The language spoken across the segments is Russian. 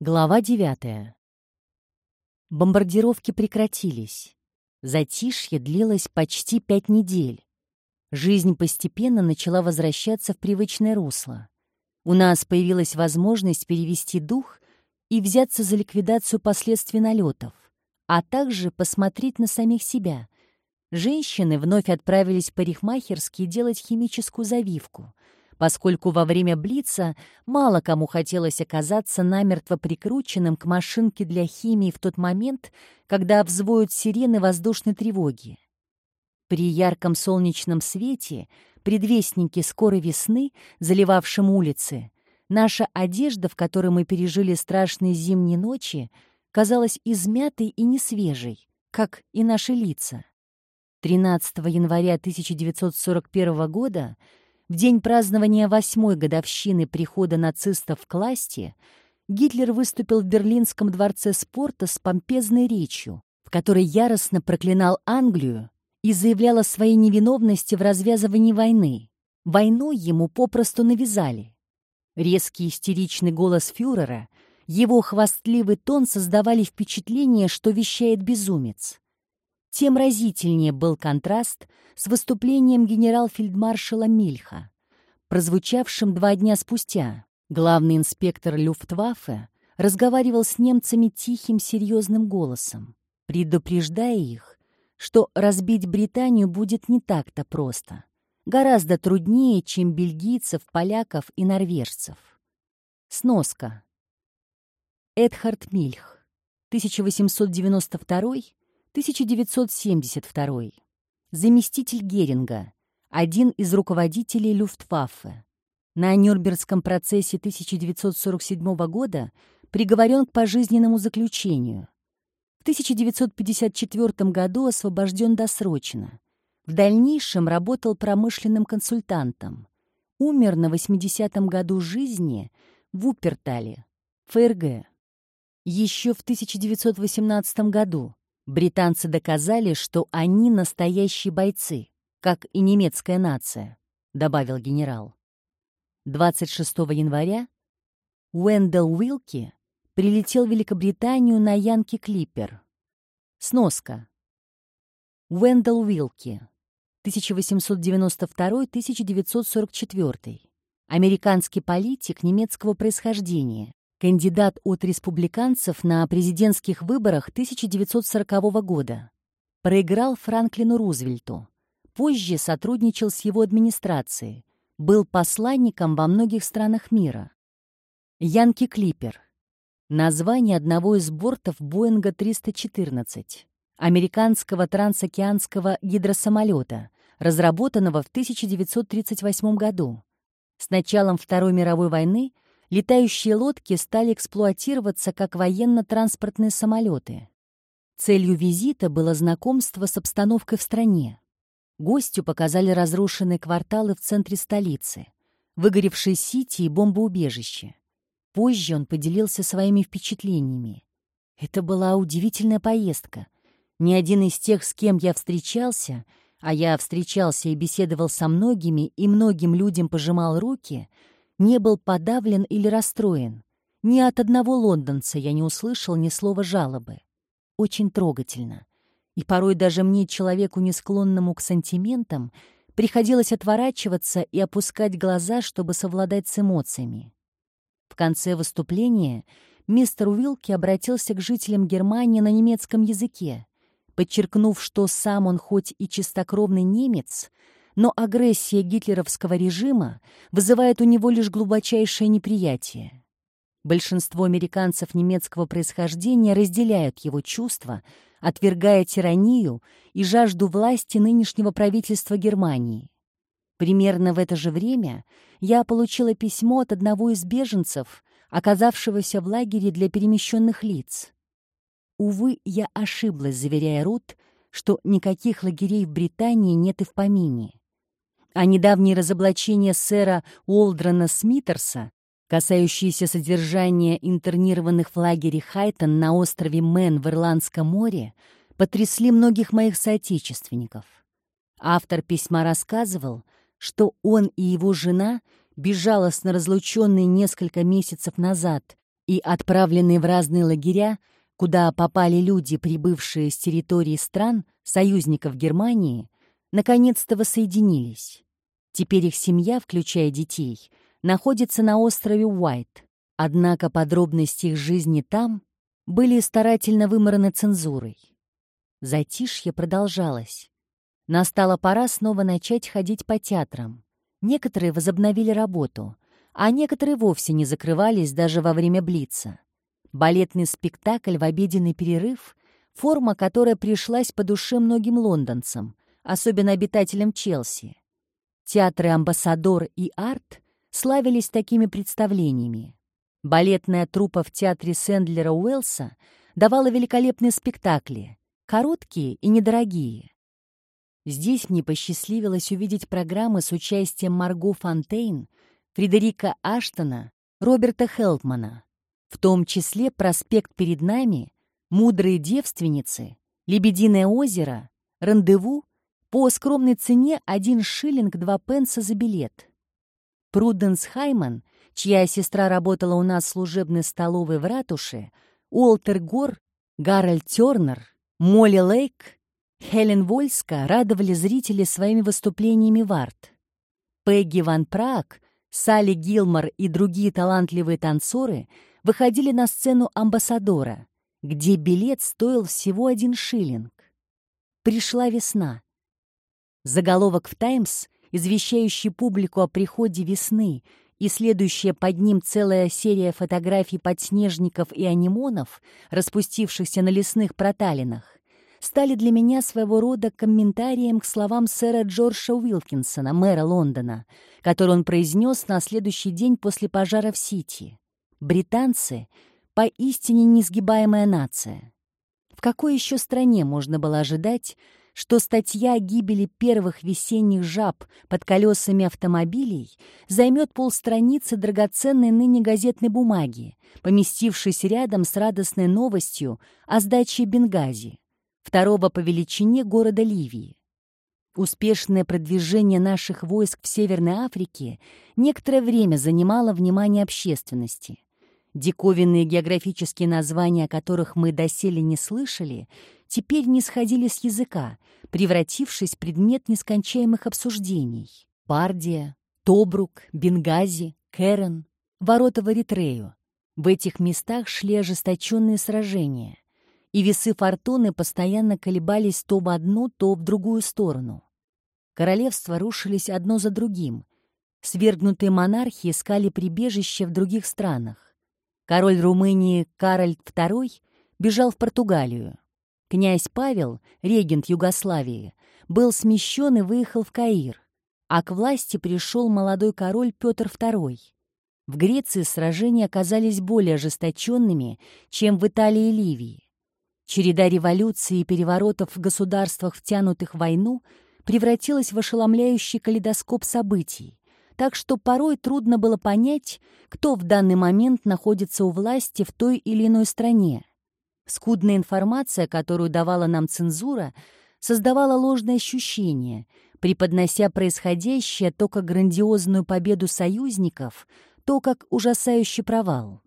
Глава девятая. Бомбардировки прекратились. Затишье длилось почти пять недель. Жизнь постепенно начала возвращаться в привычное русло. У нас появилась возможность перевести дух и взяться за ликвидацию последствий налетов, а также посмотреть на самих себя. Женщины вновь отправились в парикмахерские делать химическую завивку — поскольку во время Блица мало кому хотелось оказаться намертво прикрученным к машинке для химии в тот момент, когда взвоют сирены воздушной тревоги. При ярком солнечном свете, предвестнике скорой весны, заливавшем улицы, наша одежда, в которой мы пережили страшные зимние ночи, казалась измятой и несвежей, как и наши лица. 13 января 1941 года в день празднования восьмой годовщины прихода нацистов к власти Гитлер выступил в Берлинском дворце спорта с помпезной речью, в которой яростно проклинал Англию и заявлял о своей невиновности в развязывании войны. Войну ему попросту навязали. Резкий истеричный голос фюрера, его хвастливый тон создавали впечатление, что вещает безумец. Тем разительнее был контраст с выступлением генерал-фельдмаршала Мильха, прозвучавшим два дня спустя. Главный инспектор Люфтваффе разговаривал с немцами тихим, серьезным голосом, предупреждая их, что разбить Британию будет не так-то просто, гораздо труднее, чем бельгийцев, поляков и норвежцев. Сноска. Эдхард Мильх, 1892 1972. Заместитель Геринга. Один из руководителей Люфтваффе. На Нюрнбергском процессе 1947 года приговорен к пожизненному заключению. В 1954 году освобожден досрочно. В дальнейшем работал промышленным консультантом. Умер на 80-м году жизни в Упертале, ФРГ. Еще в 1918 году Британцы доказали, что они настоящие бойцы, как и немецкая нация, добавил генерал. 26 января Уэндell Уилки прилетел в Великобританию на Янки Клиппер. Сноска. Уэндell Уилки, 1892-1944. Американский политик немецкого происхождения, кандидат от республиканцев на президентских выборах 1940 года. Проиграл Франклину Рузвельту. Позже сотрудничал с его администрацией. Был посланником во многих странах мира. Янки Клипер. Название одного из бортов Боинга 314, американского трансокеанского гидросамолета, разработанного в 1938 году. С началом Второй мировой войны – летающие лодки стали эксплуатироваться как военно-транспортные самолеты. Целью визита было знакомство с обстановкой в стране. Гостю показали разрушенные кварталы в центре столицы, выгоревшие сити и бомбоубежище. Позже он поделился своими впечатлениями. Это была удивительная поездка. Ни один из тех, с кем я встречался, а я встречался и беседовал со многими, и многим людям пожимал руки — не был подавлен или расстроен. Ни от одного лондонца я не услышал ни слова жалобы. Очень трогательно. И порой даже мне, человеку, не склонному к сантиментам, приходилось отворачиваться и опускать глаза, чтобы совладать с эмоциями. В конце выступления мистер Уилки обратился к жителям Германии на немецком языке, подчеркнув, что сам он хоть и чистокровный немец — но агрессия гитлеровского режима вызывает у него лишь глубочайшее неприятие. Большинство американцев немецкого происхождения разделяют его чувства, отвергая тиранию и жажду власти нынешнего правительства Германии. Примерно в это же время я получила письмо от одного из беженцев, оказавшегося в лагере для перемещенных лиц. Увы, я ошиблась, заверяя Рут, что никаких лагерей в Британии нет и в помине а недавние разоблачения сэра Уолдрона Смитерса, касающиеся содержания интернированных в лагере Хайтон на острове Мэн в Ирландском море, потрясли многих моих соотечественников. Автор письма рассказывал, что он и его жена, безжалостно разлученные несколько месяцев назад и отправленные в разные лагеря, куда попали люди, прибывшие с территории стран, союзников Германии, наконец-то воссоединились. Теперь их семья, включая детей, находится на острове Уайт. Однако подробности их жизни там были старательно вымораны цензурой. Затишье продолжалось. Настала пора снова начать ходить по театрам. Некоторые возобновили работу, а некоторые вовсе не закрывались даже во время Блица. Балетный спектакль в обеденный перерыв — форма, которая пришлась по душе многим лондонцам, особенно обитателям Челси. Театры «Амбассадор» и «Арт» славились такими представлениями. Балетная труппа в театре Сэндлера Уэллса давала великолепные спектакли, короткие и недорогие. Здесь мне посчастливилось увидеть программы с участием Марго Фонтейн, Фредерика Аштона, Роберта Хелтмана, в том числе «Проспект перед нами», «Мудрые девственницы», «Лебединое озеро», «Рандеву» по скромной цене один шиллинг два пенса за билет. Пруденс Хайман, чья сестра работала у нас в служебной столовой в ратуше, Уолтер Гор, Гарольд Тернер, Молли Лейк, Хелен Вольска радовали зрителей своими выступлениями в арт. Пегги Ван Праг, Салли Гилмор и другие талантливые танцоры выходили на сцену амбассадора, где билет стоил всего один шиллинг. Пришла весна. Заголовок в «Таймс», извещающий публику о приходе весны, и следующая под ним целая серия фотографий подснежников и анимонов, распустившихся на лесных проталинах, стали для меня своего рода комментарием к словам сэра Джорджа Уилкинсона, мэра Лондона, который он произнес на следующий день после пожара в Сити. «Британцы — поистине несгибаемая нация». В какой еще стране можно было ожидать, что статья о гибели первых весенних жаб под колесами автомобилей займет полстраницы драгоценной ныне газетной бумаги, поместившейся рядом с радостной новостью о сдаче Бенгази, второго по величине города Ливии. Успешное продвижение наших войск в Северной Африке некоторое время занимало внимание общественности. Диковинные географические названия, о которых мы доселе не слышали, теперь не сходили с языка, превратившись в предмет нескончаемых обсуждений. Бардия, Тобрук, Бенгази, Керен, ворота в Эритрею. В этих местах шли ожесточенные сражения, и весы фортуны постоянно колебались то в одну, то в другую сторону. Королевства рушились одно за другим. Свергнутые монархи искали прибежище в других странах. Король Румынии Кароль II бежал в Португалию. Князь Павел, регент Югославии, был смещен и выехал в Каир, а к власти пришел молодой король Петр II. В Греции сражения оказались более ожесточенными, чем в Италии и Ливии. Череда революций и переворотов в государствах, втянутых в войну, превратилась в ошеломляющий калейдоскоп событий так что порой трудно было понять, кто в данный момент находится у власти в той или иной стране. Скудная информация, которую давала нам цензура, создавала ложное ощущение, преподнося происходящее то как грандиозную победу союзников, то как ужасающий провал.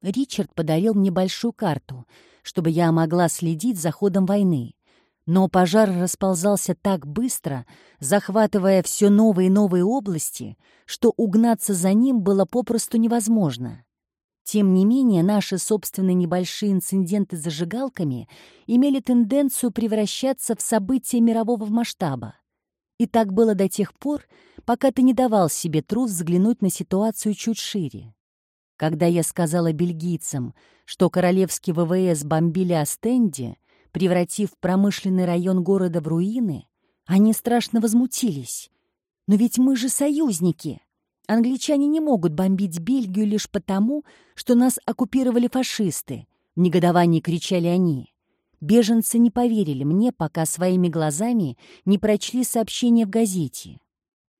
Ричард подарил мне большую карту, чтобы я могла следить за ходом войны. Но пожар расползался так быстро, захватывая все новые и новые области, что угнаться за ним было попросту невозможно. Тем не менее, наши собственные небольшие инциденты с зажигалками имели тенденцию превращаться в события мирового масштаба. И так было до тех пор, пока ты не давал себе труд взглянуть на ситуацию чуть шире. Когда я сказала бельгийцам, что королевские ВВС бомбили Астенди, превратив промышленный район города в руины, они страшно возмутились. «Но ведь мы же союзники!» Англичане не могут бомбить Бельгию лишь потому, что нас оккупировали фашисты, в негодовании кричали они. Беженцы не поверили мне, пока своими глазами не прочли сообщение в газете.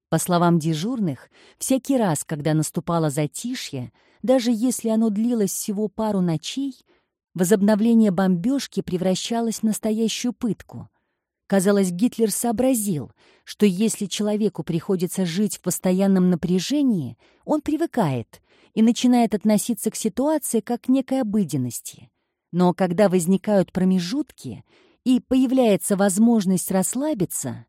По словам дежурных, всякий раз, когда наступало затишье, даже если оно длилось всего пару ночей, Возобновление бомбежки превращалось в настоящую пытку. Казалось, Гитлер сообразил, что если человеку приходится жить в постоянном напряжении, он привыкает, и начинает относиться к ситуации как к некой обыденности. Но когда возникают промежутки и появляется возможность расслабиться,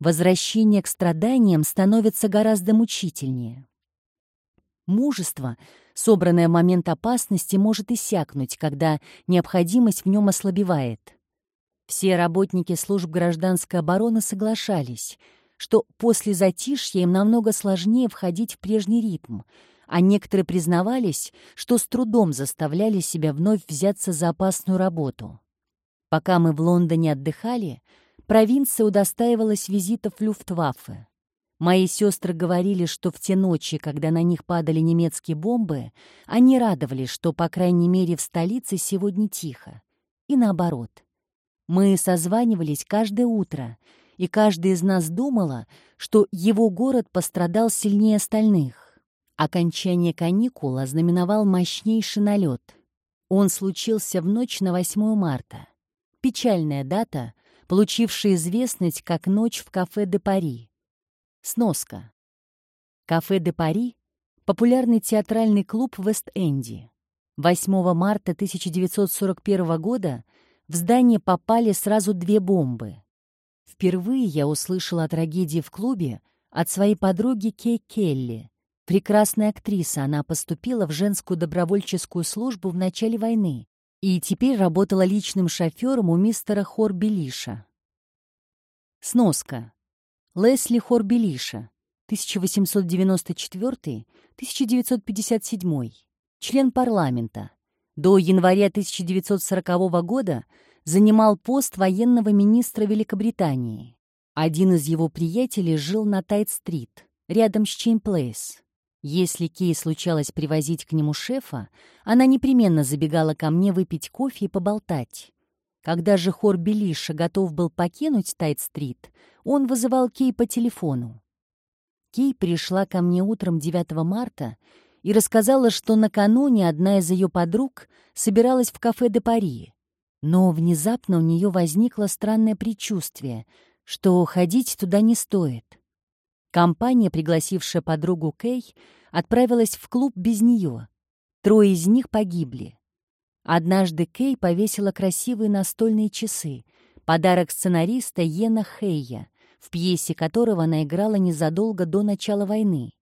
возвращение к страданиям становится гораздо мучительнее. Мужество, собранное в момент опасности, может иссякнуть, когда необходимость в нем ослабевает. Все работники служб гражданской обороны соглашались, что после затишья им намного сложнее входить в прежний ритм, а некоторые признавались, что с трудом заставляли себя вновь взяться за опасную работу. Пока мы в Лондоне отдыхали, провинция удостаивалась визитов Люфтваффе. Мои сестры говорили, что в те ночи, когда на них падали немецкие бомбы, они радовались, что, по крайней мере, в столице сегодня тихо. И наоборот. Мы созванивались каждое утро, и каждый из нас думала, что его город пострадал сильнее остальных. Окончание каникул ознаменовал мощнейший налет. Он случился в ночь на 8 марта. Печальная дата, получившая известность как «Ночь в кафе де Пари», Сноска. Кафе де Пари — популярный театральный клуб Вест-Энди. 8 марта 1941 года в здание попали сразу две бомбы. Впервые я услышала о трагедии в клубе от своей подруги Кей Келли. Прекрасная актриса, она поступила в женскую добровольческую службу в начале войны и теперь работала личным шофером у мистера Хор-Белиша. Сноска. Лесли Хор-Белиша, 1894-1957, член парламента. До января 1940 года занимал пост военного министра Великобритании. Один из его приятелей жил на Тайт-стрит, рядом с Чейн-Плейс. Если Кей случалось привозить к нему шефа, она непременно забегала ко мне выпить кофе и поболтать. Когда же хор Белиша готов был покинуть Тайт-стрит, он вызывал Кей по телефону. Кей пришла ко мне утром 9 марта и рассказала, что накануне одна из ее подруг собиралась в кафе де Пари. Но внезапно у нее возникло странное предчувствие, что ходить туда не стоит. Компания, пригласившая подругу Кей, отправилась в клуб без нее. Трое из них погибли. Однажды Кей повесила красивые настольные часы, подарок сценариста Йена Хейя, в пьесе которого она играла незадолго до начала войны.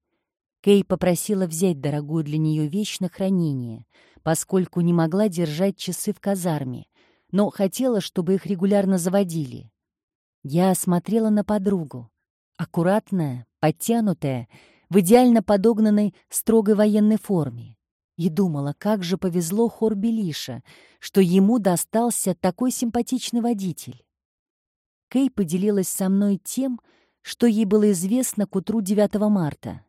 Кей попросила взять дорогую для нее вещь на хранение, поскольку не могла держать часы в казарме, но хотела, чтобы их регулярно заводили. Я смотрела на подругу. Аккуратная, подтянутая, в идеально подогнанной строгой военной форме и думала, как же повезло Хорбелиша, что ему достался такой симпатичный водитель. Кей поделилась со мной тем, что ей было известно к утру 9 марта.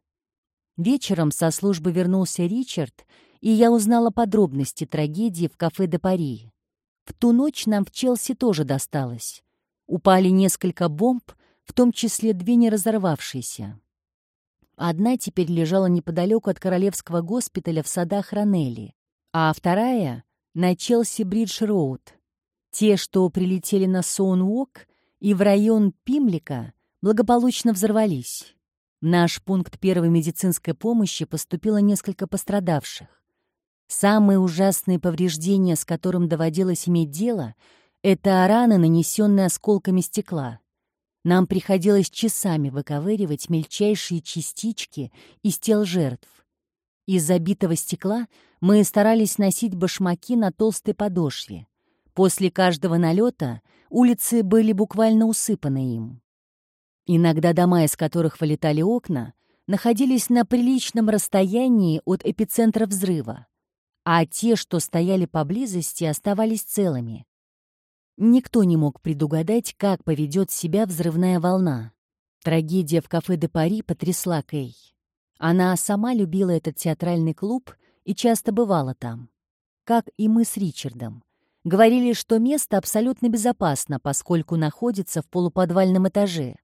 Вечером со службы вернулся Ричард, и я узнала подробности трагедии в кафе де Пари. В ту ночь нам в Челси тоже досталось. Упали несколько бомб, в том числе две не разорвавшиеся. Одна теперь лежала неподалеку от Королевского госпиталя в садах Ранелли, а вторая — на Челси-Бридж-Роуд. Те, что прилетели на Соун-Уок и в район Пимлика, благополучно взорвались. В наш пункт первой медицинской помощи поступило несколько пострадавших. Самые ужасные повреждения, с которым доводилось иметь дело, это раны, нанесенные осколками стекла. Нам приходилось часами выковыривать мельчайшие частички из тел жертв. Из забитого стекла мы старались носить башмаки на толстой подошве. После каждого налета улицы были буквально усыпаны им. Иногда дома, из которых вылетали окна, находились на приличном расстоянии от эпицентра взрыва, а те, что стояли поблизости, оставались целыми. Никто не мог предугадать, как поведет себя взрывная волна. Трагедия в кафе де Пари потрясла Кей. Она сама любила этот театральный клуб и часто бывала там. Как и мы с Ричардом. Говорили, что место абсолютно безопасно, поскольку находится в полуподвальном этаже.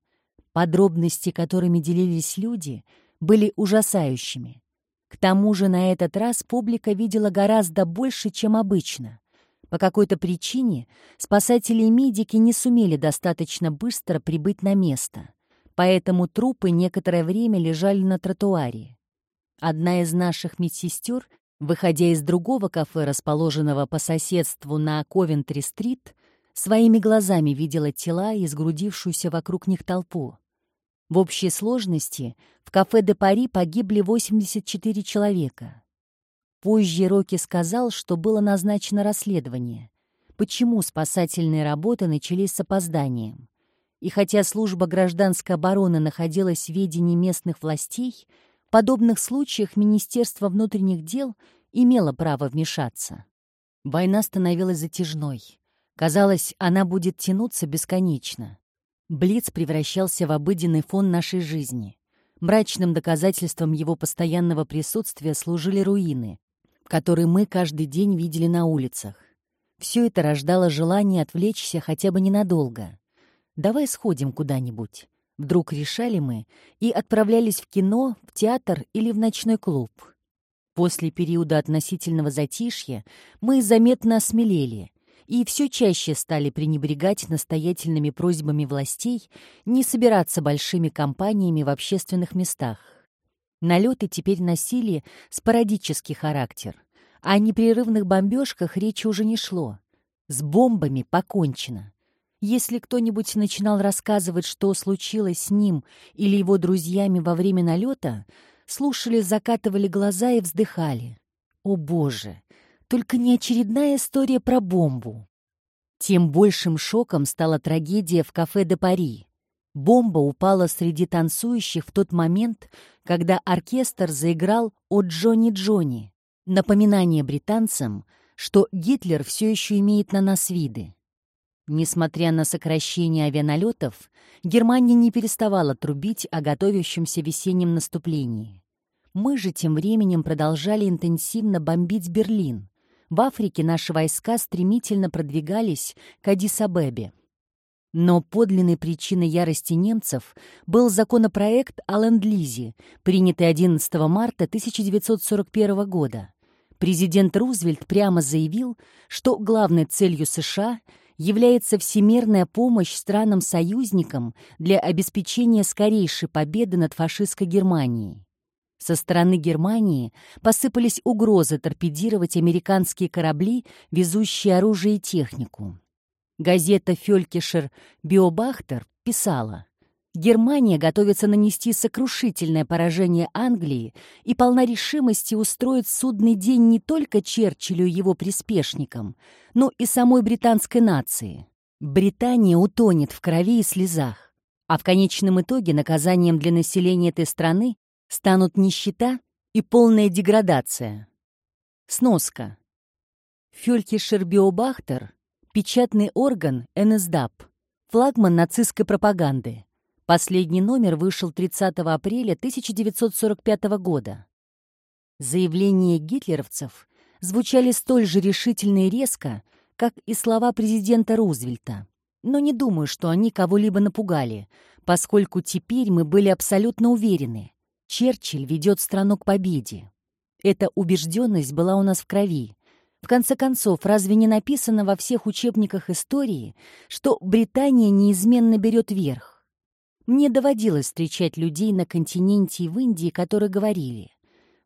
Подробности, которыми делились люди, были ужасающими. К тому же на этот раз публика видела гораздо больше, чем обычно. По какой-то причине спасатели и медики не сумели достаточно быстро прибыть на место, поэтому трупы некоторое время лежали на тротуаре. Одна из наших медсестер, выходя из другого кафе, расположенного по соседству на Ковентри-стрит, своими глазами видела тела и сгрудившуюся вокруг них толпу. В общей сложности в кафе де Пари погибли 84 человека. Позже Рокки сказал, что было назначено расследование, почему спасательные работы начались с опозданием. И хотя служба гражданской обороны находилась в ведении местных властей, в подобных случаях Министерство внутренних дел имело право вмешаться. Война становилась затяжной. Казалось, она будет тянуться бесконечно. Блиц превращался в обыденный фон нашей жизни. Мрачным доказательством его постоянного присутствия служили руины, которые мы каждый день видели на улицах. Все это рождало желание отвлечься хотя бы ненадолго. «Давай сходим куда-нибудь». Вдруг решали мы и отправлялись в кино, в театр или в ночной клуб. После периода относительного затишья мы заметно осмелели и все чаще стали пренебрегать настоятельными просьбами властей не собираться большими компаниями в общественных местах. Налеты теперь носили спорадический характер, о непрерывных бомбежках речи уже не шло. С бомбами покончено. Если кто-нибудь начинал рассказывать, что случилось с ним или его друзьями во время налета, слушали, закатывали глаза и вздыхали. О боже, только не очередная история про бомбу. Тем большим шоком стала трагедия в кафе де Пари. Бомба упала среди танцующих в тот момент, когда оркестр заиграл о Джонни Джонни. Напоминание британцам, что Гитлер все еще имеет на нас виды. Несмотря на сокращение авианалетов, Германия не переставала трубить о готовящемся весеннем наступлении. Мы же тем временем продолжали интенсивно бомбить Берлин. В Африке наши войска стремительно продвигались к Адис-Абебе. Но подлинной причиной ярости немцев был законопроект о ленд-лизе, принятый 11 марта 1941 года. Президент Рузвельт прямо заявил, что главной целью США является всемирная помощь странам-союзникам для обеспечения скорейшей победы над фашистской Германией. Со стороны Германии посыпались угрозы торпедировать американские корабли, везущие оружие и технику. Газета «Фелькишер Биобахтер» писала Германия готовится нанести сокрушительное поражение Англии и полна решимости устроить судный день не только Черчиллю и его приспешникам, но и самой британской нации. Британия утонет в крови и слезах, а в конечном итоге наказанием для населения этой страны станут нищета и полная деградация. Сноска. Фюлькишер Биобахтер – печатный орган НСДАП, флагман нацистской пропаганды. Последний номер вышел 30 апреля 1945 года. Заявления гитлеровцев звучали столь же решительно и резко, как и слова президента Рузвельта. Но не думаю, что они кого-либо напугали, поскольку теперь мы были абсолютно уверены. Черчилль ведет страну к победе. Эта убежденность была у нас в крови. В конце концов, разве не написано во всех учебниках истории, что Британия неизменно берет верх? Мне доводилось встречать людей на континенте и в Индии, которые говорили,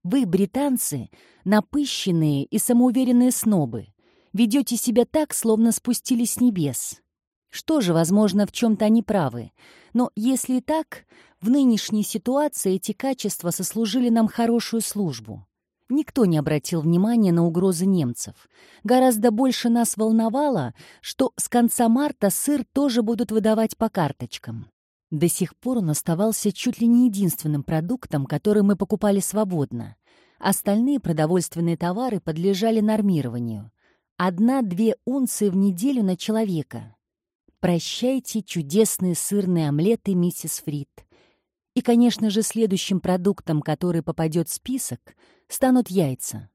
«Вы, британцы, напыщенные и самоуверенные снобы, ведете себя так, словно спустились с небес». Что же, возможно, в чем-то они правы. Но если так, в нынешней ситуации эти качества сослужили нам хорошую службу. Никто не обратил внимания на угрозы немцев. Гораздо больше нас волновало, что с конца марта сыр тоже будут выдавать по карточкам. До сих пор он оставался чуть ли не единственным продуктом, который мы покупали свободно. Остальные продовольственные товары подлежали нормированию. Одна-две унции в неделю на человека. Прощайте чудесные сырные омлеты, миссис Фрид. И, конечно же, следующим продуктом, который попадет в список, станут яйца.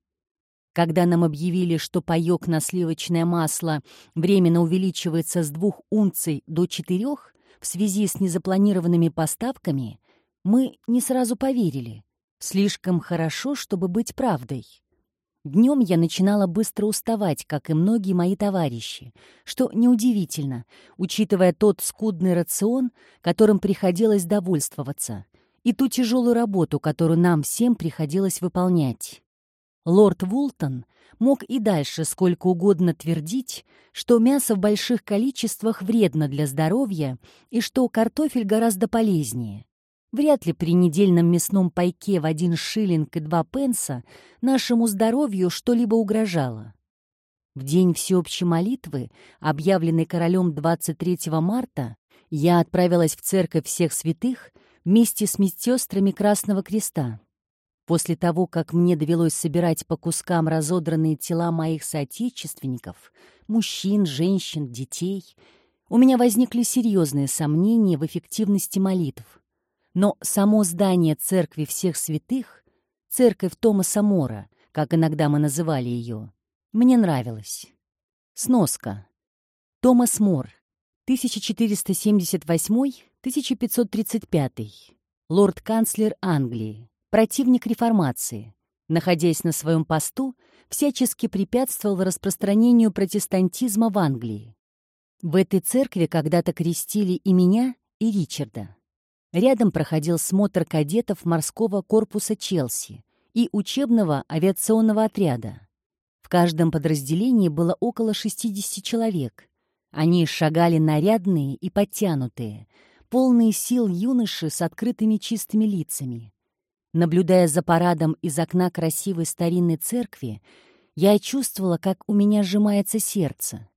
Когда нам объявили, что паёк на сливочное масло временно увеличивается с двух унций до четырех, в связи с незапланированными поставками, мы не сразу поверили. Слишком хорошо, чтобы быть правдой. Днем я начинала быстро уставать, как и многие мои товарищи, что неудивительно, учитывая тот скудный рацион, которым приходилось довольствоваться, и ту тяжелую работу, которую нам всем приходилось выполнять. Лорд Вултон мог и дальше сколько угодно твердить, что мясо в больших количествах вредно для здоровья и что картофель гораздо полезнее. Вряд ли при недельном мясном пайке в один шиллинг и два пенса нашему здоровью что-либо угрожало. В день всеобщей молитвы, объявленный королем 23 марта, я отправилась в церковь всех святых вместе с медсестрами Красного Креста. После того, как мне довелось собирать по кускам разодранные тела моих соотечественников, мужчин, женщин, детей, у меня возникли серьезные сомнения в эффективности молитв. Но само здание Церкви Всех Святых, Церковь Томаса Мора, как иногда мы называли ее, мне нравилось. Сноска. Томас Мор, 1478-1535, лорд-канцлер Англии противник реформации, находясь на своем посту, всячески препятствовал распространению протестантизма в Англии. В этой церкви когда-то крестили и меня, и Ричарда. Рядом проходил смотр кадетов морского корпуса Челси и учебного авиационного отряда. В каждом подразделении было около 60 человек. Они шагали нарядные и подтянутые, полные сил юноши с открытыми чистыми лицами. Наблюдая за парадом из окна красивой старинной церкви, я чувствовала, как у меня сжимается сердце.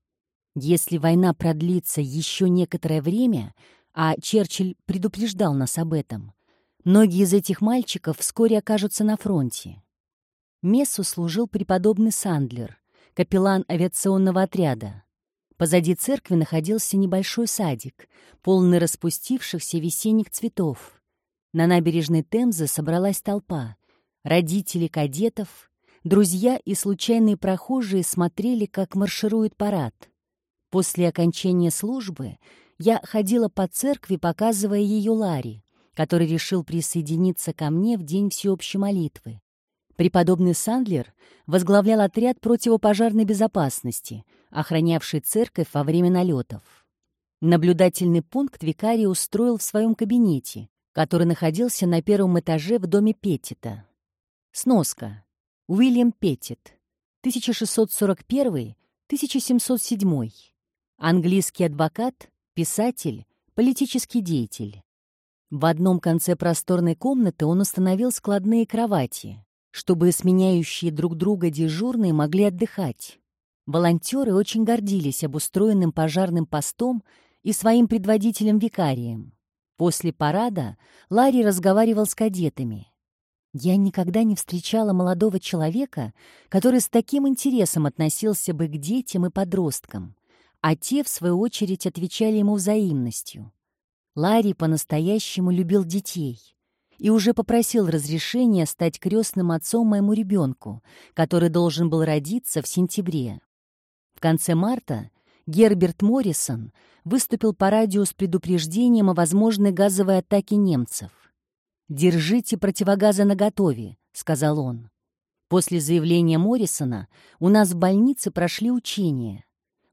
Если война продлится еще некоторое время, а Черчилль предупреждал нас об этом, многие из этих мальчиков вскоре окажутся на фронте. Мессу служил преподобный Сандлер, капеллан авиационного отряда. Позади церкви находился небольшой садик, полный распустившихся весенних цветов. На набережной Темзы собралась толпа. Родители кадетов, друзья и случайные прохожие смотрели, как марширует парад. После окончания службы я ходила по церкви, показывая ее Ларе, который решил присоединиться ко мне в день всеобщей молитвы. Преподобный Сандлер возглавлял отряд противопожарной безопасности, охранявший церковь во время налетов. Наблюдательный пункт викарий устроил в своем кабинете, который находился на первом этаже в доме Петтита. Сноска. Уильям Петтит, 1641-1707. Английский адвокат, писатель, политический деятель. В одном конце просторной комнаты он установил складные кровати, чтобы сменяющие друг друга дежурные могли отдыхать. Волонтеры очень гордились обустроенным пожарным постом и своим предводителем-викарием. После парада Ларри разговаривал с кадетами. Я никогда не встречала молодого человека, который с таким интересом относился бы к детям и подросткам, а те, в свою очередь, отвечали ему взаимностью. Ларри по-настоящему любил детей и уже попросил разрешения стать крестным отцом моему ребенку, который должен был родиться в сентябре. В конце марта Герберт Моррисон выступил по радио с предупреждением о возможной газовой атаке немцев. «Держите противогазы наготове», — сказал он. После заявления Моррисона у нас в больнице прошли учения.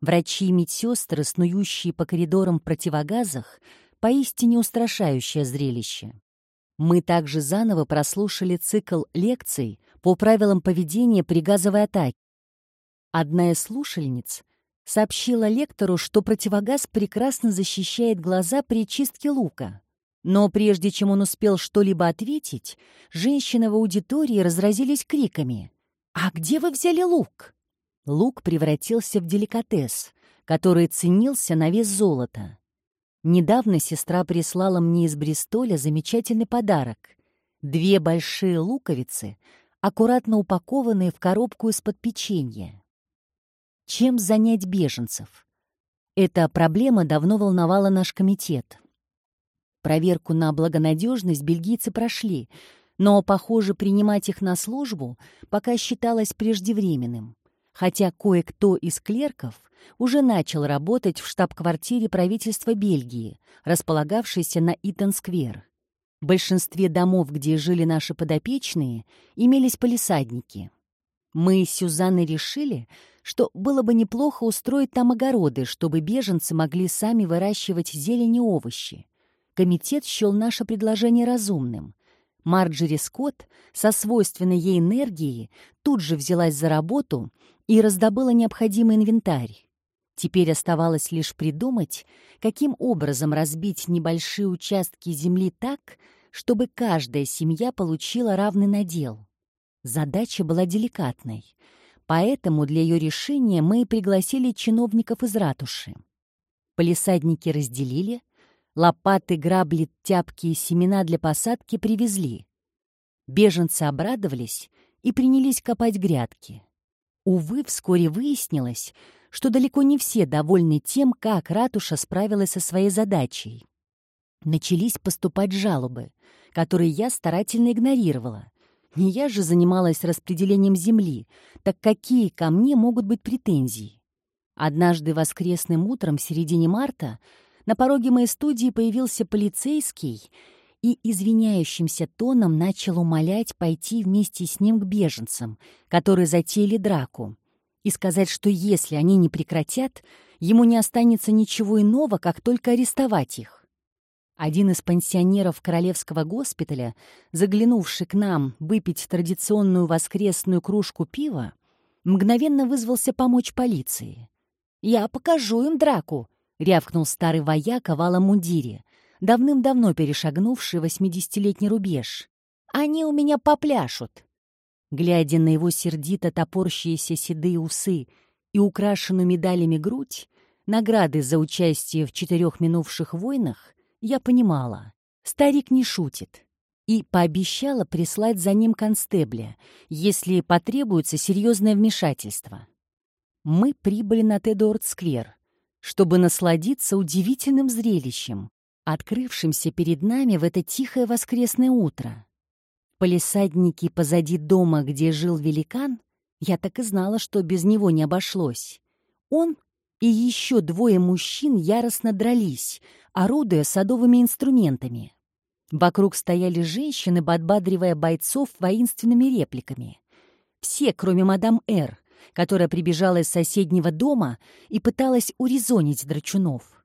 Врачи и медсестры, снующие по коридорам в противогазах, поистине устрашающее зрелище. Мы также заново прослушали цикл лекций по правилам поведения при газовой атаке. Одна из слушальниц сообщила лектору, что противогаз прекрасно защищает глаза при чистке лука. Но прежде чем он успел что-либо ответить, женщины в аудитории разразились криками. «А где вы взяли лук?» Лук превратился в деликатес, который ценился на вес золота. Недавно сестра прислала мне из Бристоля замечательный подарок. Две большие луковицы, аккуратно упакованные в коробку из-под печенья чем занять беженцев. Эта проблема давно волновала наш комитет. Проверку на благонадежность бельгийцы прошли, но, похоже, принимать их на службу пока считалось преждевременным, хотя кое-кто из клерков уже начал работать в штаб-квартире правительства Бельгии, располагавшейся на Итон-сквер. В большинстве домов, где жили наши подопечные, имелись полисадники. Мы с Сюзанной решили, что было бы неплохо устроить там огороды, чтобы беженцы могли сами выращивать зелень и овощи. комитет счел наше предложение разумным. Марджери Скотт со свойственной ей энергией тут же взялась за работу и раздобыла необходимый инвентарь. Теперь оставалось лишь придумать, каким образом разбить небольшие участки земли так, чтобы каждая семья получила равный надел. Задача была деликатной, поэтому для ее решения мы пригласили чиновников из ратуши. Полисадники разделили, лопаты, грабли, тяпки и семена для посадки привезли. Беженцы обрадовались и принялись копать грядки. Увы, вскоре выяснилось, что далеко не все довольны тем, как ратуша справилась со своей задачей. Начались поступать жалобы, которые я старательно игнорировала. Не я же занималась распределением земли, так какие ко мне могут быть претензии? Однажды воскресным утром в середине марта на пороге моей студии появился полицейский и извиняющимся тоном начал умолять пойти вместе с ним к беженцам, которые затеяли драку, и сказать, что если они не прекратят, ему не останется ничего иного, как только арестовать их. Один из пансионеров Королевского госпиталя, заглянувший к нам выпить традиционную воскресную кружку пива, мгновенно вызвался помочь полиции. «Я покажу им драку», — рявкнул старый вояк в алом мундире, давным-давно перешагнувший восьмидесятилетний рубеж. «Они у меня попляшут». Глядя на его сердито топорщиеся седые усы и украшенную медалями грудь, награды за участие в четырех минувших войнах, я понимала, старик не шутит, и пообещала прислать за ним констебля, если потребуется серьезное вмешательство. Мы прибыли на Тедорд-сквер, чтобы насладиться удивительным зрелищем, открывшимся перед нами в это тихое воскресное утро. Полисадники позади дома, где жил великан, я так и знала, что без него не обошлось. Он и еще двое мужчин яростно дрались, орудуя садовыми инструментами. Вокруг стояли женщины, подбадривая бойцов воинственными репликами. Все, кроме мадам Р., которая прибежала из соседнего дома и пыталась урезонить драчунов.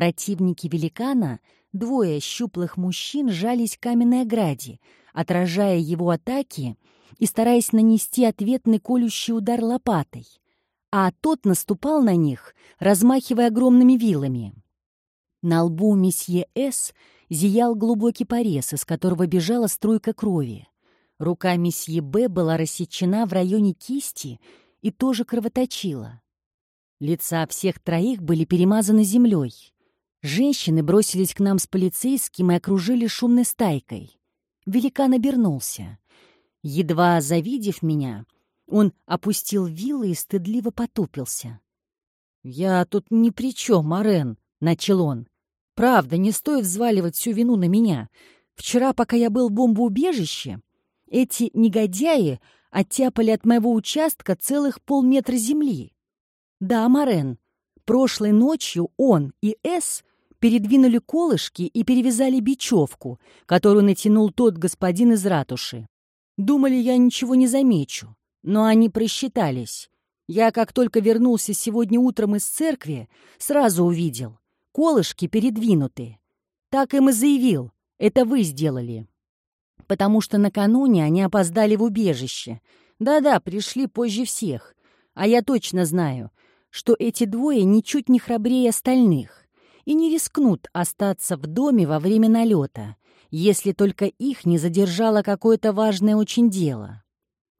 Противники великана, двое щуплых мужчин, жались к каменной ограде, отражая его атаки и стараясь нанести ответный колющий удар лопатой, а тот наступал на них, размахивая огромными вилами. На лбу месье С зиял глубокий порез, из которого бежала струйка крови. Рука месье Б была рассечена в районе кисти и тоже кровоточила. Лица всех троих были перемазаны землей. Женщины бросились к нам с полицейским и окружили шумной стайкой. Великан обернулся. Едва завидев меня, он опустил вилы и стыдливо потупился. «Я тут ни при чем, Морен», — начал он. «Правда, не стоит взваливать всю вину на меня. Вчера, пока я был в бомбоубежище, эти негодяи оттяпали от моего участка целых полметра земли. Да, Морен, прошлой ночью он и С передвинули колышки и перевязали бечевку, которую натянул тот господин из ратуши. Думали, я ничего не замечу, но они просчитались. Я, как только вернулся сегодня утром из церкви, сразу увидел. Колышки передвинуты. Так им и заявил. Это вы сделали. Потому что накануне они опоздали в убежище. Да-да, пришли позже всех. А я точно знаю, что эти двое ничуть не храбрее остальных и не рискнут остаться в доме во время налета, если только их не задержало какое-то важное очень дело.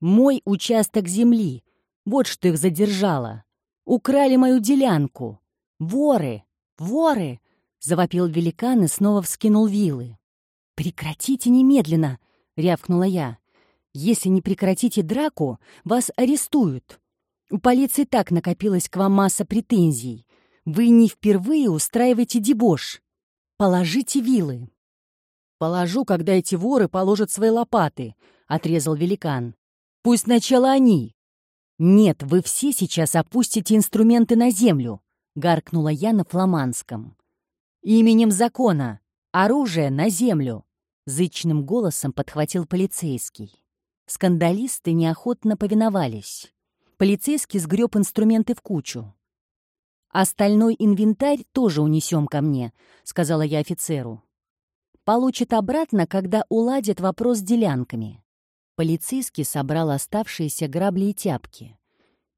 Мой участок земли, вот что их задержало. Украли мою делянку. Воры! Воры! Завопил великан и снова вскинул вилы. «Прекратите немедленно!» — рявкнула я. «Если не прекратите драку, вас арестуют. У полиции так накопилась к вам масса претензий. Вы не впервые устраиваете дебош. Положите вилы. Положу, когда эти воры положат свои лопаты, отрезал великан. Пусть сначала они. Нет, вы все сейчас опустите инструменты на землю, гаркнула я на фламандском. Именем закона. Оружие на землю. Зычным голосом подхватил полицейский. Скандалисты неохотно повиновались. Полицейский сгреб инструменты в кучу. «Остальной инвентарь тоже унесем ко мне», — сказала я офицеру. получит обратно, когда уладит вопрос с делянками. Полицейский собрал оставшиеся грабли и тяпки.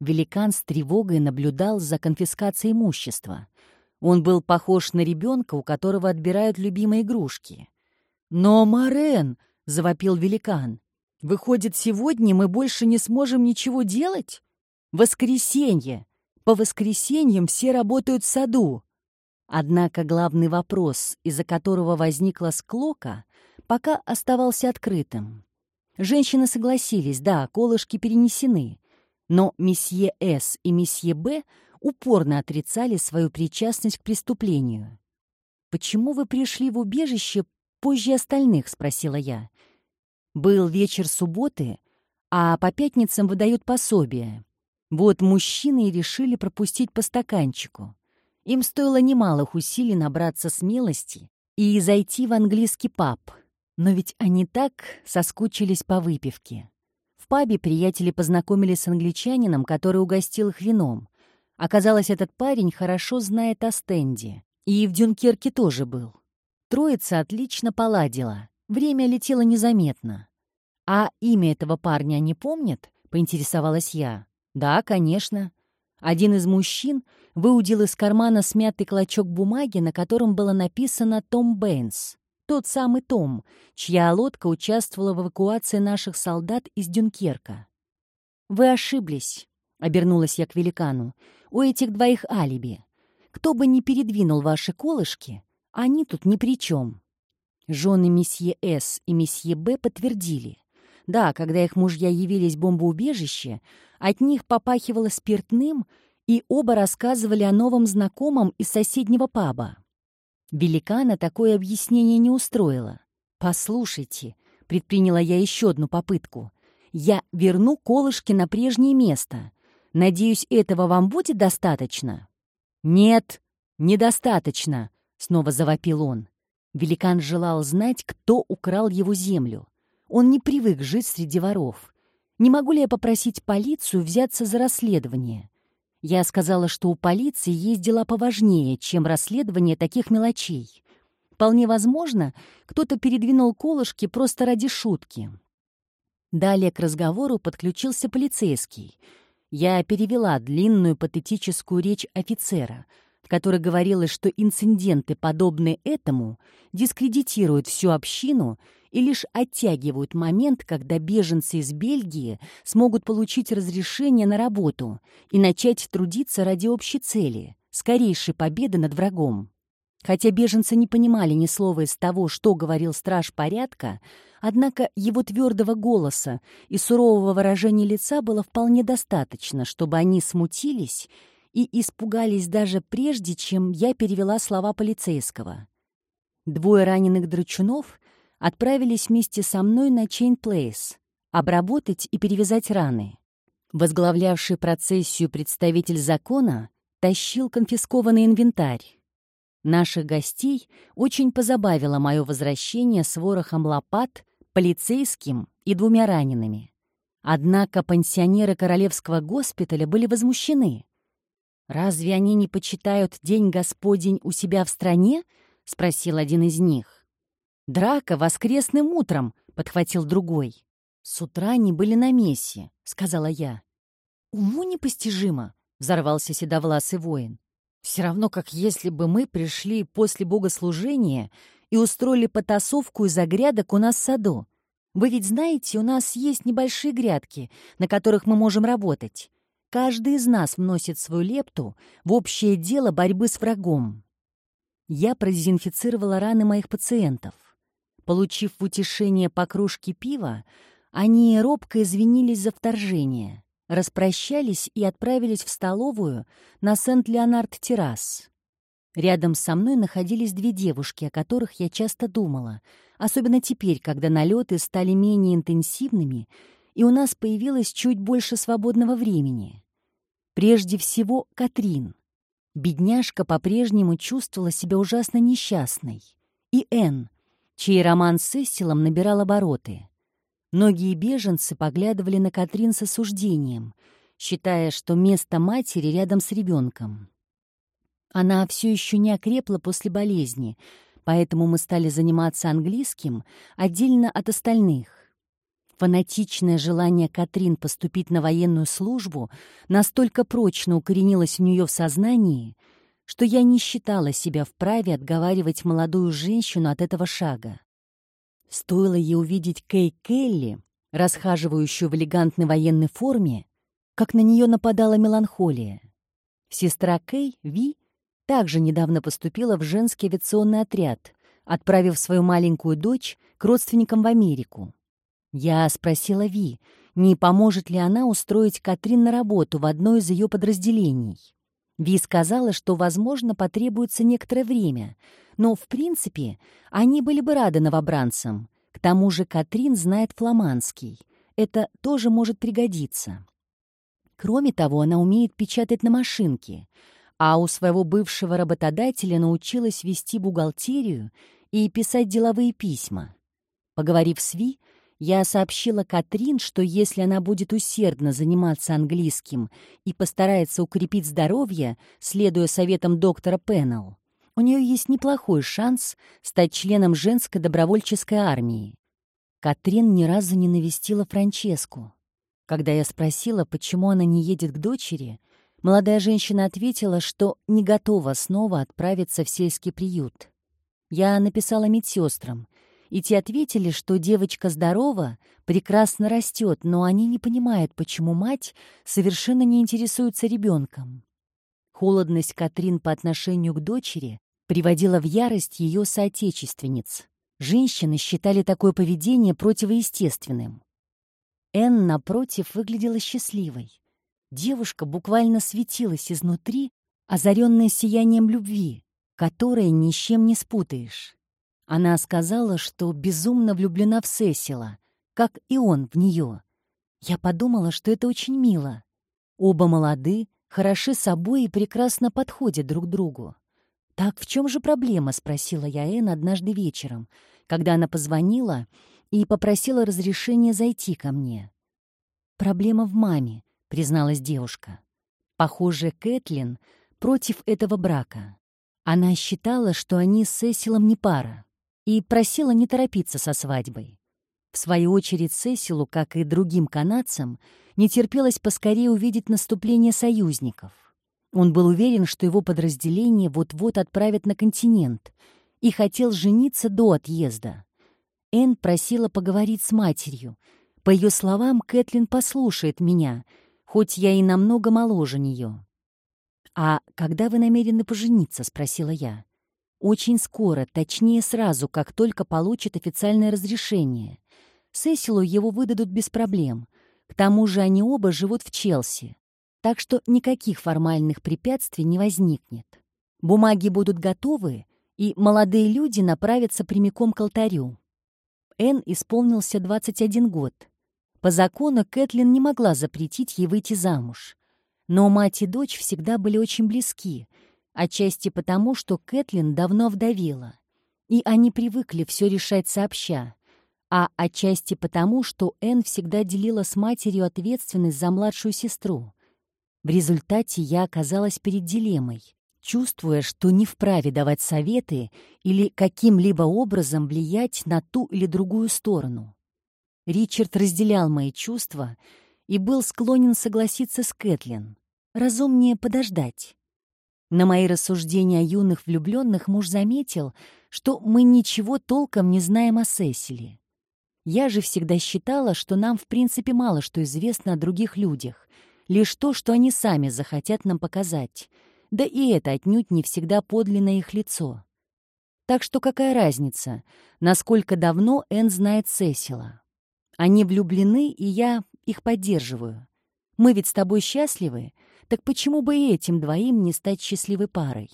Великан с тревогой наблюдал за конфискацией имущества. Он был похож на ребенка, у которого отбирают любимые игрушки. «Но, Марен!» — завопил великан. «Выходит, сегодня мы больше не сможем ничего делать? Воскресенье! По воскресеньям все работают в саду!» Однако главный вопрос, из-за которого возникла склока, пока оставался открытым. Женщины согласились, да, колышки перенесены, но месье С и месье Б упорно отрицали свою причастность к преступлению. «Почему вы пришли в убежище позже остальных?» — спросила я. «Был вечер субботы, а по пятницам выдают пособие. Вот мужчины и решили пропустить по стаканчику. Им стоило немалых усилий набраться смелости и зайти в английский паб. Но ведь они так соскучились по выпивке. В пабе приятели познакомились с англичанином, который угостил их вином. Оказалось, этот парень хорошо знает о стенде. И в Дюнкерке тоже был. Троица отлично поладила. Время летело незаметно. «А имя этого парня не помнят?» — поинтересовалась я. «Да, конечно. Один из мужчин выудил из кармана смятый клочок бумаги, на котором было написано «Том Бэйнс». Тот самый Том, чья лодка участвовала в эвакуации наших солдат из Дюнкерка. «Вы ошиблись», — обернулась я к великану. «У этих двоих алиби. Кто бы ни передвинул ваши колышки, они тут ни при чем». Жены месье С и месье Б подтвердили. Да, когда их мужья явились в бомбоубежище, от них попахивало спиртным, и оба рассказывали о новом знакомом из соседнего паба. Великана такое объяснение не устроило. «Послушайте», — предприняла я еще одну попытку, «я верну колышки на прежнее место. Надеюсь, этого вам будет достаточно?» «Нет, недостаточно», — снова завопил он. Великан желал знать, кто украл его землю. Он не привык жить среди воров. Не могу ли я попросить полицию взяться за расследование? Я сказала, что у полиции есть дела поважнее, чем расследование таких мелочей. Вполне возможно, кто-то передвинул колышки просто ради шутки. Далее к разговору подключился полицейский. Я перевела длинную патетическую речь офицера — в которой говорилось, что инциденты, подобные этому, дискредитируют всю общину и лишь оттягивают момент, когда беженцы из Бельгии смогут получить разрешение на работу и начать трудиться ради общей цели — скорейшей победы над врагом. Хотя беженцы не понимали ни слова из того, что говорил страж порядка, однако его твердого голоса и сурового выражения лица было вполне достаточно, чтобы они смутились и испугались даже прежде, чем я перевела слова полицейского. Двое раненых драчунов отправились вместе со мной на Чейн Плейс обработать и перевязать раны. Возглавлявший процессию представитель закона тащил конфискованный инвентарь. Наших гостей очень позабавило мое возвращение с ворохом лопат, полицейским и двумя ранеными. Однако пансионеры Королевского госпиталя были возмущены. «Разве они не почитают День Господень у себя в стране?» — спросил один из них. «Драка воскресным утром», — подхватил другой. «С утра они были на мессе», — сказала я. «Уму непостижимо», — взорвался седовласый воин. «Все равно, как если бы мы пришли после богослужения и устроили потасовку из-за грядок у нас в саду. Вы ведь знаете, у нас есть небольшие грядки, на которых мы можем работать. Каждый из нас вносит свою лепту в общее дело борьбы с врагом. Я продезинфицировала раны моих пациентов. Получив в утешение по кружке пива, они робко извинились за вторжение, распрощались и отправились в столовую на Сент-Леонард-террас. Рядом со мной находились две девушки, о которых я часто думала, особенно теперь, когда налеты стали менее интенсивными, и у нас появилось чуть больше свободного времени. Прежде всего, Катрин. Бедняжка по-прежнему чувствовала себя ужасно несчастной. И Энн, чей роман с Сесилом набирал обороты. Многие беженцы поглядывали на Катрин с осуждением, считая, что место матери рядом с ребенком. Она все еще не окрепла после болезни, поэтому мы стали заниматься английским отдельно от остальных. Фанатичное желание Катрин поступить на военную службу настолько прочно укоренилось у нее в сознании, что я не считала себя вправе отговаривать молодую женщину от этого шага. Стоило ей увидеть Кей Келли, расхаживающую в элегантной военной форме, как на нее нападала меланхолия. Сестра Кей, Ви, также недавно поступила в женский авиационный отряд, отправив свою маленькую дочь к родственникам в Америку. Я спросила Ви, не поможет ли она устроить Катрин на работу в одно из ее подразделений. Ви сказала, что, возможно, потребуется некоторое время, но, в принципе, они были бы рады новобранцам. К тому же Катрин знает фламандский. Это тоже может пригодиться. Кроме того, она умеет печатать на машинке, а у своего бывшего работодателя научилась вести бухгалтерию и писать деловые письма. Поговорив с Ви, я сообщила Катрин, что если она будет усердно заниматься английским и постарается укрепить здоровье, следуя советам доктора Пеннелл, у нее есть неплохой шанс стать членом женской добровольческой армии. Катрин ни разу не навестила Франческу. Когда я спросила, почему она не едет к дочери, молодая женщина ответила, что не готова снова отправиться в сельский приют. Я написала медсестрам — и те ответили, что девочка здорова, прекрасно растет, но они не понимают, почему мать совершенно не интересуется ребенком. Холодность Катрин по отношению к дочери приводила в ярость ее соотечественниц. Женщины считали такое поведение противоестественным. Энн, напротив, выглядела счастливой. Девушка буквально светилась изнутри, озаренная сиянием любви, которое ни с чем не спутаешь. Она сказала, что безумно влюблена в Сесила, как и он в нее. Я подумала, что это очень мило. Оба молоды, хороши собой и прекрасно подходят друг другу. «Так в чем же проблема?» — спросила я Энн однажды вечером, когда она позвонила и попросила разрешения зайти ко мне. «Проблема в маме», — призналась девушка. Похоже, Кэтлин против этого брака. Она считала, что они с Сесилом не пара и просила не торопиться со свадьбой. В свою очередь Сесилу, как и другим канадцам, не терпелось поскорее увидеть наступление союзников. Он был уверен, что его подразделение вот-вот отправят на континент, и хотел жениться до отъезда. Энн просила поговорить с матерью. По ее словам, Кэтлин послушает меня, хоть я и намного моложе нее. «А когда вы намерены пожениться?» — спросила я. Очень скоро, точнее сразу, как только получит официальное разрешение. Сесилу его выдадут без проблем. К тому же они оба живут в Челси. Так что никаких формальных препятствий не возникнет. Бумаги будут готовы, и молодые люди направятся прямиком к алтарю. Энн исполнился 21 год. По закону Кэтлин не могла запретить ей выйти замуж. Но мать и дочь всегда были очень близки — Отчасти потому, что Кэтлин давно вдовела, и они привыкли все решать сообща, а отчасти потому, что Энн всегда делила с матерью ответственность за младшую сестру. В результате я оказалась перед дилеммой, чувствуя, что не вправе давать советы или каким-либо образом влиять на ту или другую сторону. Ричард разделял мои чувства и был склонен согласиться с Кэтлин. Разумнее подождать. На мои рассуждения о юных влюбленных муж заметил, что мы ничего толком не знаем о Сесиле. Я же всегда считала, что нам в принципе мало что известно о других людях, лишь то, что они сами захотят нам показать. Да и это отнюдь не всегда подлинное их лицо. Так что какая разница, насколько давно Энн знает Сесила? Они влюблены, и я их поддерживаю. Мы ведь с тобой счастливы, так почему бы и этим двоим не стать счастливой парой?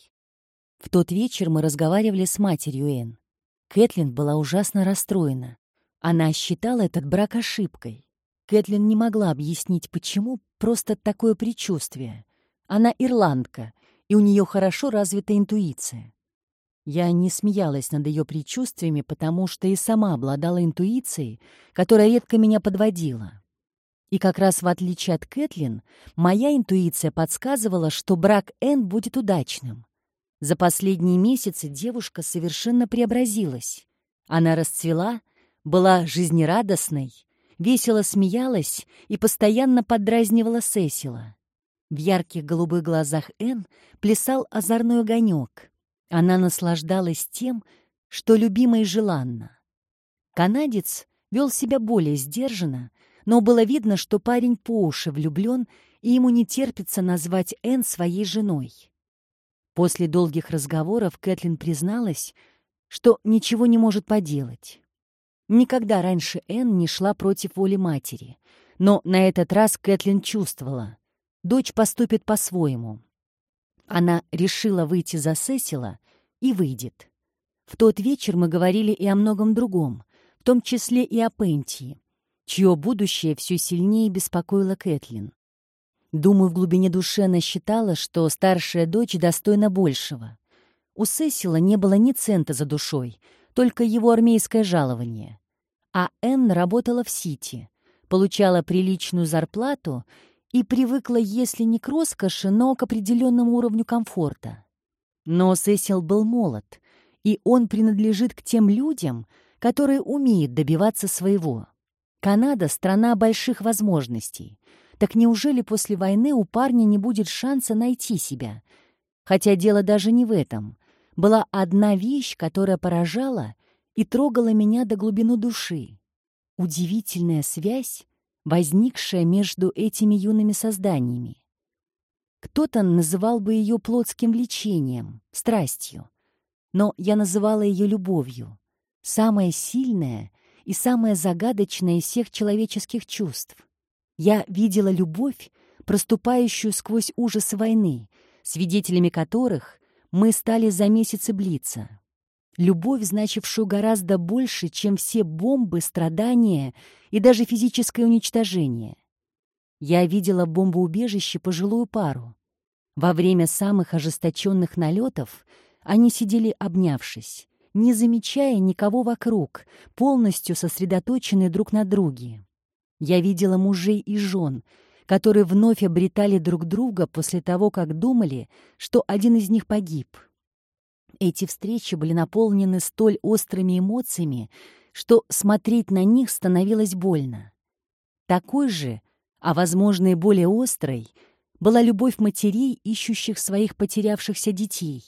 В тот вечер мы разговаривали с матерью Энн. Кэтлин была ужасно расстроена. Она считала этот брак ошибкой. Кэтлин не могла объяснить, почему, просто такое предчувствие. Она ирландка, и у нее хорошо развита интуиция. Я не смеялась над ее предчувствиями, потому что и сама обладала интуицией, которая редко меня подводила. И как раз в отличие от Кэтлин, моя интуиция подсказывала, что брак Энн будет удачным. За последние месяцы девушка совершенно преобразилась. Она расцвела, была жизнерадостной, весело смеялась и постоянно поддразнивала Сесила. В ярких голубых глазах Энн плясал озорной огонек. Она наслаждалась тем, что любимо и желанно. Канадец вел себя более сдержанно, но было видно, что парень по уши влюблен, и ему не терпится назвать Энн своей женой. После долгих разговоров Кэтлин призналась, что ничего не может поделать. Никогда раньше Энн не шла против воли матери, но на этот раз Кэтлин чувствовала, дочь поступит по-своему. Она решила выйти за Сесила и выйдет. В тот вечер мы говорили и о многом другом, в том числе и о Пентии, чье будущее все сильнее беспокоило Кэтлин. Думаю, в глубине души она считала, что старшая дочь достойна большего. У Сесила не было ни цента за душой, только его армейское жалование. А Энн работала в Сити, получала приличную зарплату и привыкла, если не к роскоши, но к определенному уровню комфорта. Но Сесил был молод, и он принадлежит к тем людям, которые умеют добиваться своего. Канада — страна больших возможностей. Так неужели после войны у парня не будет шанса найти себя? Хотя дело даже не в этом. Была одна вещь, которая поражала и трогала меня до глубины души. Удивительная связь, возникшая между этими юными созданиями. Кто-то называл бы ее плотским влечением, страстью. Но я называла ее любовью. Самое сильное и самое загадочное из всех человеческих чувств. Я видела любовь, проступающую сквозь ужасы войны, свидетелями которых мы стали за месяцы Блица. Любовь, значившую гораздо больше, чем все бомбы, страдания и даже физическое уничтожение. Я видела в бомбоубежище пожилую пару. Во время самых ожесточенных налетов они сидели обнявшись, не замечая никого вокруг, полностью сосредоточены друг на друге. Я видела мужей и жен, которые вновь обретали друг друга после того, как думали, что один из них погиб. Эти встречи были наполнены столь острыми эмоциями, что смотреть на них становилось больно. Такой же, а, возможно, и более острой, была любовь матерей, ищущих своих потерявшихся детей,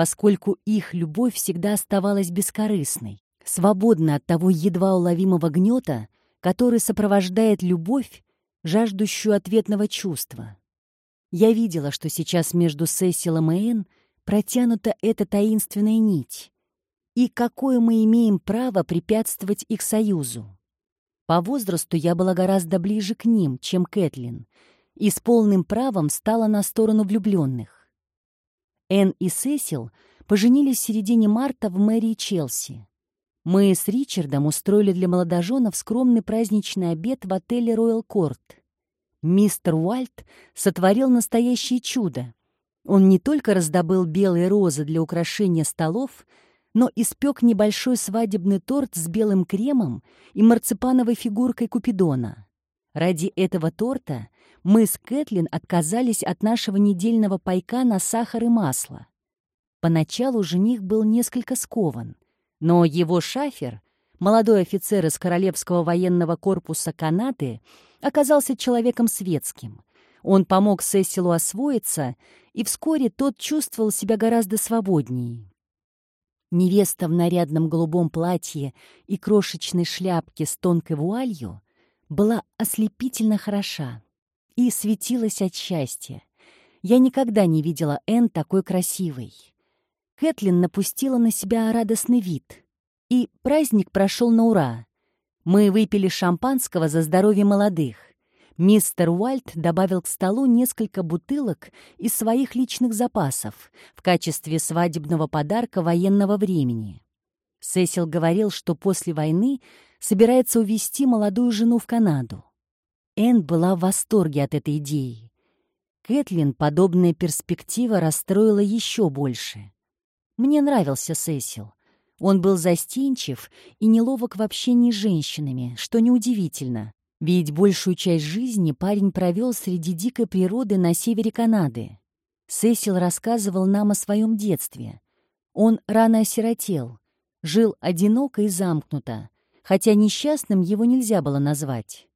поскольку их любовь всегда оставалась бескорыстной, свободна от того едва уловимого гнета, который сопровождает любовь, жаждущую ответного чувства. Я видела, что сейчас между Сесилом и Энн протянута эта таинственная нить, и какое мы имеем право препятствовать их союзу. По возрасту я была гораздо ближе к ним, чем Кэтлин, и с полным правом стала на сторону влюбленных. Энн и Сесил поженились в середине марта в мэрии Челси. Мы с Ричардом устроили для молодоженов скромный праздничный обед в отеле «Роyal Корт». Мистер Уальт сотворил настоящее чудо. Он не только раздобыл белые розы для украшения столов, но испек небольшой свадебный торт с белым кремом и марципановой фигуркой Купидона. Ради этого торта мы с Кэтлин отказались от нашего недельного пайка на сахар и масло. Поначалу жених был несколько скован, но его шафер, молодой офицер из Королевского военного корпуса Канады, оказался человеком светским. Он помог Сесилу освоиться, и вскоре тот чувствовал себя гораздо свободнее. Невеста в нарядном голубом платье и крошечной шляпке с тонкой вуалью была ослепительно хороша и светилась от счастья. Я никогда не видела Энн такой красивой. Кэтлин напустила на себя радостный вид. И праздник прошел на ура. Мы выпили шампанского за здоровье молодых. Мистер Уальт добавил к столу несколько бутылок из своих личных запасов в качестве свадебного подарка военного времени. Сесил говорил, что после войны собирается увезти молодую жену в Канаду. Энн была в восторге от этой идеи. Кэтлин подобная перспектива расстроила еще больше. Мне нравился Сесил. Он был застенчив и неловок в общении с женщинами, что неудивительно, ведь большую часть жизни парень провел среди дикой природы на севере Канады. Сесил рассказывал нам о своем детстве. Он рано осиротел, жил одиноко и замкнуто, хотя несчастным его нельзя было назвать.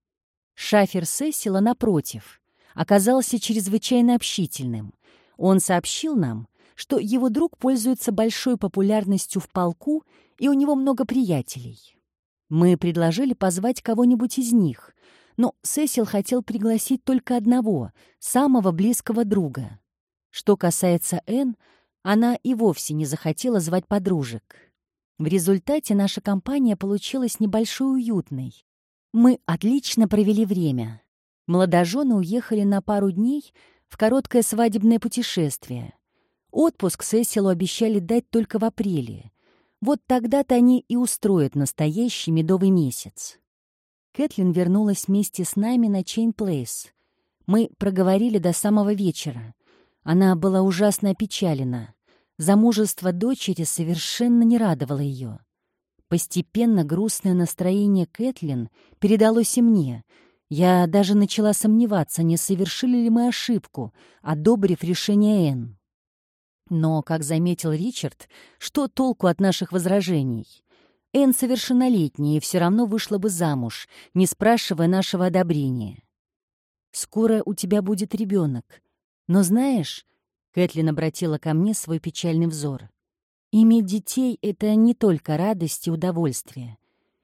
Шафер Сесила, напротив, оказался чрезвычайно общительным. Он сообщил нам, что его друг пользуется большой популярностью в полку, и у него много приятелей. Мы предложили позвать кого-нибудь из них, но Сесил хотел пригласить только одного, самого близкого друга. Что касается Энн, она и вовсе не захотела звать подружек. В результате наша компания получилась небольшой уютной. Мы отлично провели время. Молодожены уехали на пару дней в короткое свадебное путешествие. Отпуск Сесилу обещали дать только в апреле. Вот тогда-то они и устроят настоящий медовый месяц. Кэтлин вернулась вместе с нами на Чейн Плейс. Мы проговорили до самого вечера. Она была ужасно опечалена. Замужество дочери совершенно не радовало ее. Постепенно грустное настроение Кэтлин передалось и мне. Я даже начала сомневаться, не совершили ли мы ошибку, одобрив решение Энн. Но, как заметил Ричард, что толку от наших возражений? Энн совершеннолетняя и все равно вышла бы замуж, не спрашивая нашего одобрения. «Скоро у тебя будет ребенок. Но знаешь...» — Кэтлин обратила ко мне свой печальный взор. «Иметь детей — это не только радость и удовольствие.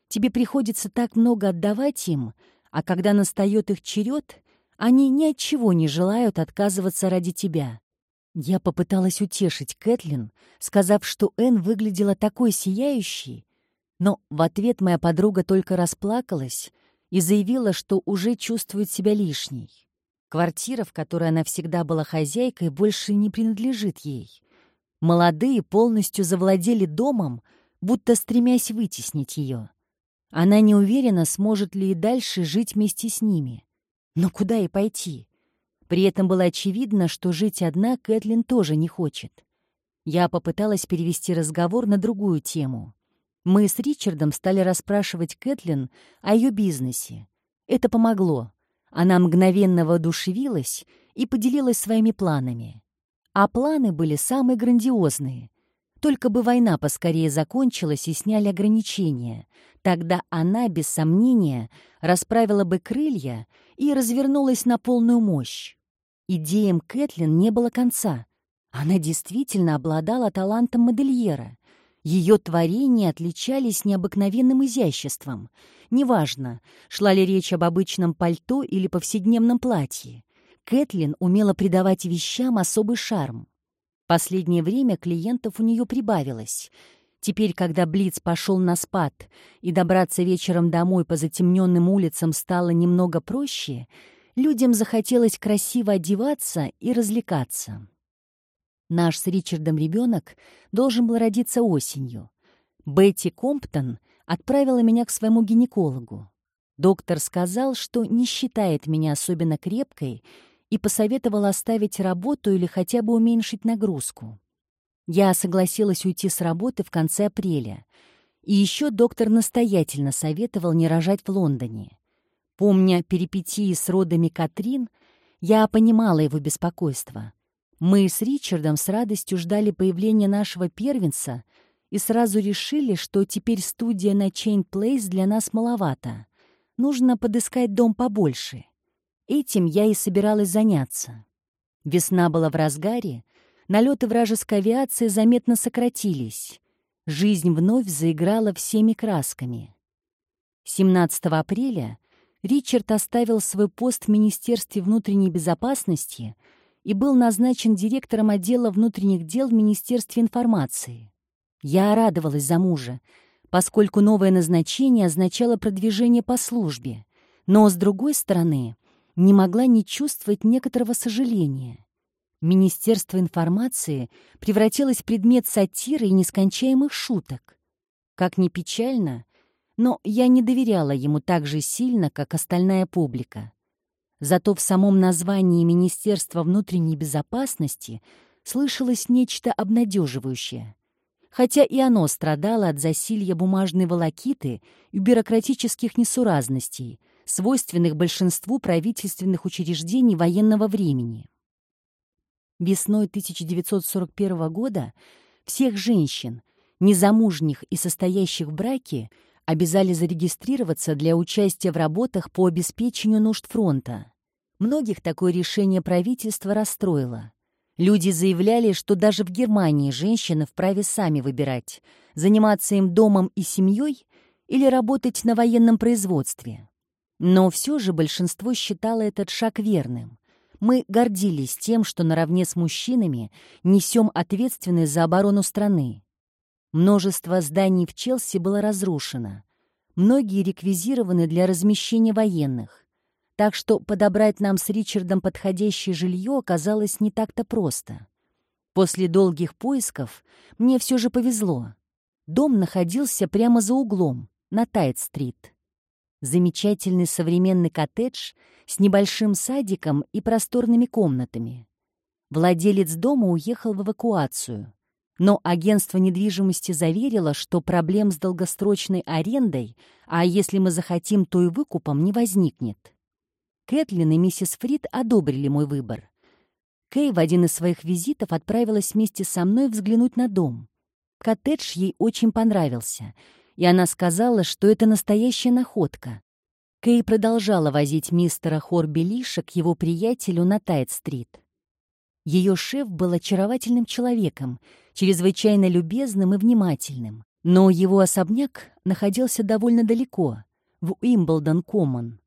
Тебе приходится так много отдавать им, а когда настает их черед, они ни от чего не желают отказываться ради тебя. Я попыталась утешить Кэтлин, сказав, что Энн выглядела такой сияющей, но в ответ моя подруга только расплакалась и заявила, что уже чувствует себя лишней. Квартира, в которой она всегда была хозяйкой, больше не принадлежит ей. Молодые полностью завладели домом, будто стремясь вытеснить ее. Она не уверена, сможет ли и дальше жить вместе с ними. Но куда ей пойти? При этом было очевидно, что жить одна Кэтлин тоже не хочет. Я попыталась перевести разговор на другую тему. Мы с Ричардом стали расспрашивать Кэтлин о ее бизнесе. Это помогло. Она мгновенно воодушевилась и поделилась своими планами. А планы были самые грандиозные. Только бы война поскорее закончилась и сняли ограничения. Тогда она, без сомнения, расправила бы крылья и развернулась на полную мощь. Идеям Кэтлин не было конца. Она действительно обладала талантом модельера. Ее творения отличались необыкновенным изяществом. Неважно, шла ли речь об обычном пальто или повседневном платье. Кэтлин умела придавать вещам особый шарм. Последнее время клиентов у нее прибавилось. Теперь, когда Блиц пошел на спад и добраться вечером домой по затемненным улицам стало немного проще, людям захотелось красиво одеваться и развлекаться. Наш с Ричардом ребенок должен был родиться осенью. Бетти Комптон отправила меня к своему гинекологу. Доктор сказал, что не считает меня особенно крепкой и посоветовал оставить работу или хотя бы уменьшить нагрузку. Я согласилась уйти с работы в конце апреля. И еще доктор настоятельно советовал не рожать в Лондоне. Помня перипетии с родами Катрин, я понимала его беспокойство. Мы с Ричардом с радостью ждали появления нашего первенца и сразу решили, что теперь студия на Chain Place для нас маловато. Нужно подыскать дом побольше. Этим я и собиралась заняться. Весна была в разгаре, налеты вражеской авиации заметно сократились. Жизнь вновь заиграла всеми красками. 17 апреля Ричард оставил свой пост в Министерстве внутренней безопасности — и был назначен директором отдела внутренних дел в Министерстве информации. Я радовалась за мужа, поскольку новое назначение означало продвижение по службе, но, с другой стороны, не могла не чувствовать некоторого сожаления. Министерство информации превратилось в предмет сатиры и нескончаемых шуток. Как ни печально, но я не доверяла ему так же сильно, как остальная публика. Зато в самом названии Министерства внутренней безопасности слышалось нечто обнадеживающее. Хотя и оно страдало от засилья бумажной волокиты и бюрократических несуразностей, свойственных большинству правительственных учреждений военного времени. Весной 1941 года всех женщин, незамужних и состоящих в браке, обязали зарегистрироваться для участия в работах по обеспечению нужд фронта. Многих такое решение правительства расстроило. Люди заявляли, что даже в Германии женщины вправе сами выбирать, заниматься им домом и семьей или работать на военном производстве. Но все же большинство считало этот шаг верным. Мы гордились тем, что наравне с мужчинами несем ответственность за оборону страны. Множество зданий в Челси было разрушено. Многие реквизированы для размещения военных. Так что подобрать нам с Ричардом подходящее жилье оказалось не так-то просто. После долгих поисков мне все же повезло. Дом находился прямо за углом, на Тайт-стрит. Замечательный современный коттедж с небольшим садиком и просторными комнатами. Владелец дома уехал в эвакуацию, но агентство недвижимости заверило, что проблем с долгосрочной арендой, а если мы захотим, то и выкупом не возникнет. Кэтлин и миссис Фрид одобрили мой выбор. Кэй в один из своих визитов отправилась вместе со мной взглянуть на дом. Коттедж ей очень понравился, и она сказала, что это настоящая находка. Кэй продолжала возить мистера Хорби Лиша к его приятелю на Тайт-стрит. Ее шеф был очаровательным человеком, чрезвычайно любезным и внимательным, но его особняк находился довольно далеко, в Уимблдон-Коммон.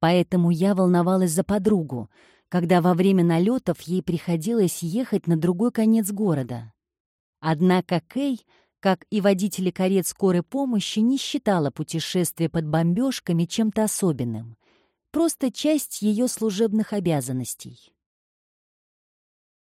Поэтому я волновалась за подругу, когда во время налетов ей приходилось ехать на другой конец города. Однако Кей, как и водители карет скорой помощи, не считала путешествие под бомбежками чем-то особенным. Просто часть ее служебных обязанностей.